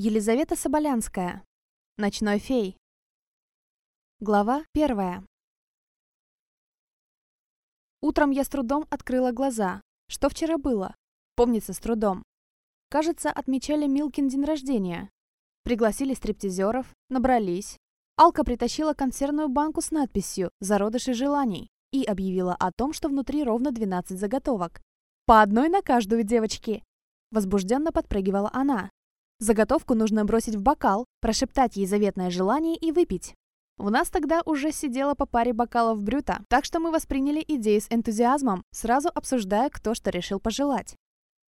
Елизавета Соболянская. Ночной фей. Глава первая. Утром я с трудом открыла глаза. Что вчера было? Помнится с трудом. Кажется, отмечали Милкин день рождения. Пригласили стриптизеров, набрались. Алка притащила консервную банку с надписью «Зародыши желаний» и объявила о том, что внутри ровно 12 заготовок. «По одной на каждую, девочки!» Возбужденно подпрыгивала она. Заготовку нужно бросить в бокал, прошептать ей заветное желание и выпить. У нас тогда уже сидело по паре бокалов брюта, так что мы восприняли идею с энтузиазмом, сразу обсуждая, кто что решил пожелать.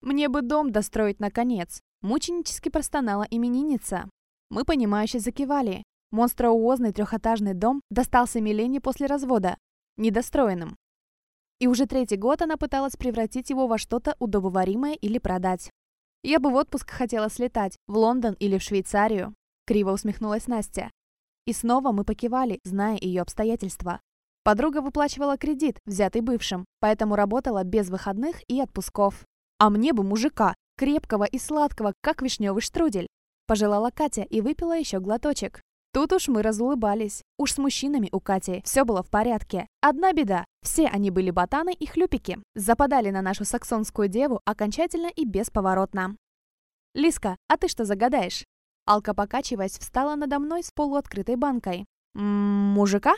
«Мне бы дом достроить наконец», – мученически простонала именинница. Мы, понимающе закивали. Монструозный трехэтажный дом достался Милене после развода, недостроенным. И уже третий год она пыталась превратить его во что-то удобоваримое или продать. «Я бы в отпуск хотела слетать, в Лондон или в Швейцарию», — криво усмехнулась Настя. И снова мы покивали, зная ее обстоятельства. Подруга выплачивала кредит, взятый бывшим, поэтому работала без выходных и отпусков. «А мне бы мужика, крепкого и сладкого, как вишневый штрудель», пожелала Катя и выпила еще глоточек. Тут уж мы разулыбались. Уж с мужчинами у Кати все было в порядке. Одна беда. Все они были ботаны и хлюпики. Западали на нашу саксонскую деву окончательно и бесповоротно. «Лиска, а ты что загадаешь?» Алка, покачиваясь, встала надо мной с полуоткрытой банкой. «М -м, «Мужика?»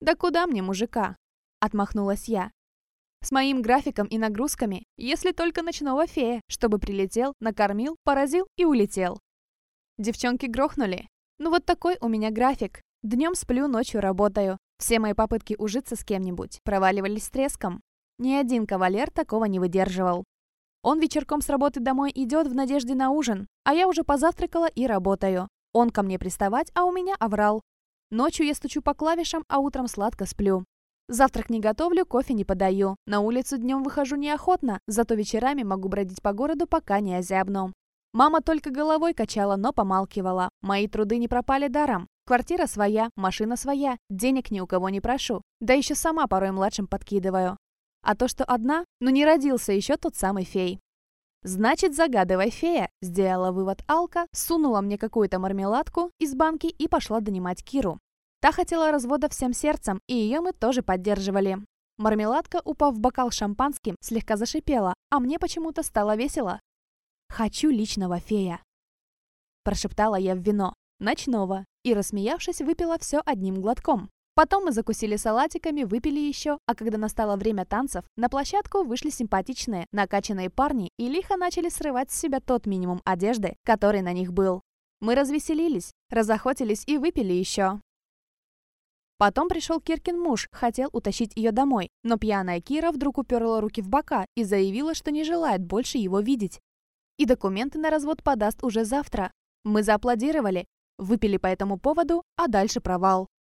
«Да куда мне мужика?» Отмахнулась я. С моим графиком и нагрузками, если только ночного фея, чтобы прилетел, накормил, поразил и улетел. Девчонки грохнули, ну вот такой у меня график. Днем сплю, ночью работаю. Все мои попытки ужиться с кем-нибудь проваливались с треском. Ни один кавалер такого не выдерживал. Он вечерком с работы домой идет в надежде на ужин, а я уже позавтракала и работаю. Он ко мне приставать, а у меня оврал. Ночью я стучу по клавишам, а утром сладко сплю. Завтрак не готовлю, кофе не подаю. На улицу днем выхожу неохотно, зато вечерами могу бродить по городу, пока не озябну. Мама только головой качала, но помалкивала. Мои труды не пропали даром. Квартира своя, машина своя, денег ни у кого не прошу. Да еще сама порой младшим подкидываю. А то, что одна, ну не родился еще тот самый фей. «Значит, загадывай, фея», — сделала вывод Алка, сунула мне какую-то мармеладку из банки и пошла донимать Киру. Та хотела развода всем сердцем, и ее мы тоже поддерживали. Мармеладка, упав в бокал шампанским, слегка зашипела, а мне почему-то стало весело. «Хочу личного фея!» Прошептала я в вино, ночного, и, рассмеявшись, выпила все одним глотком. Потом мы закусили салатиками, выпили еще, а когда настало время танцев, на площадку вышли симпатичные, накачанные парни и лихо начали срывать с себя тот минимум одежды, который на них был. Мы развеселились, разохотились и выпили еще. Потом пришел Киркин муж, хотел утащить ее домой, но пьяная Кира вдруг уперла руки в бока и заявила, что не желает больше его видеть, и документы на развод подаст уже завтра. Мы зааплодировали, выпили по этому поводу, а дальше провал.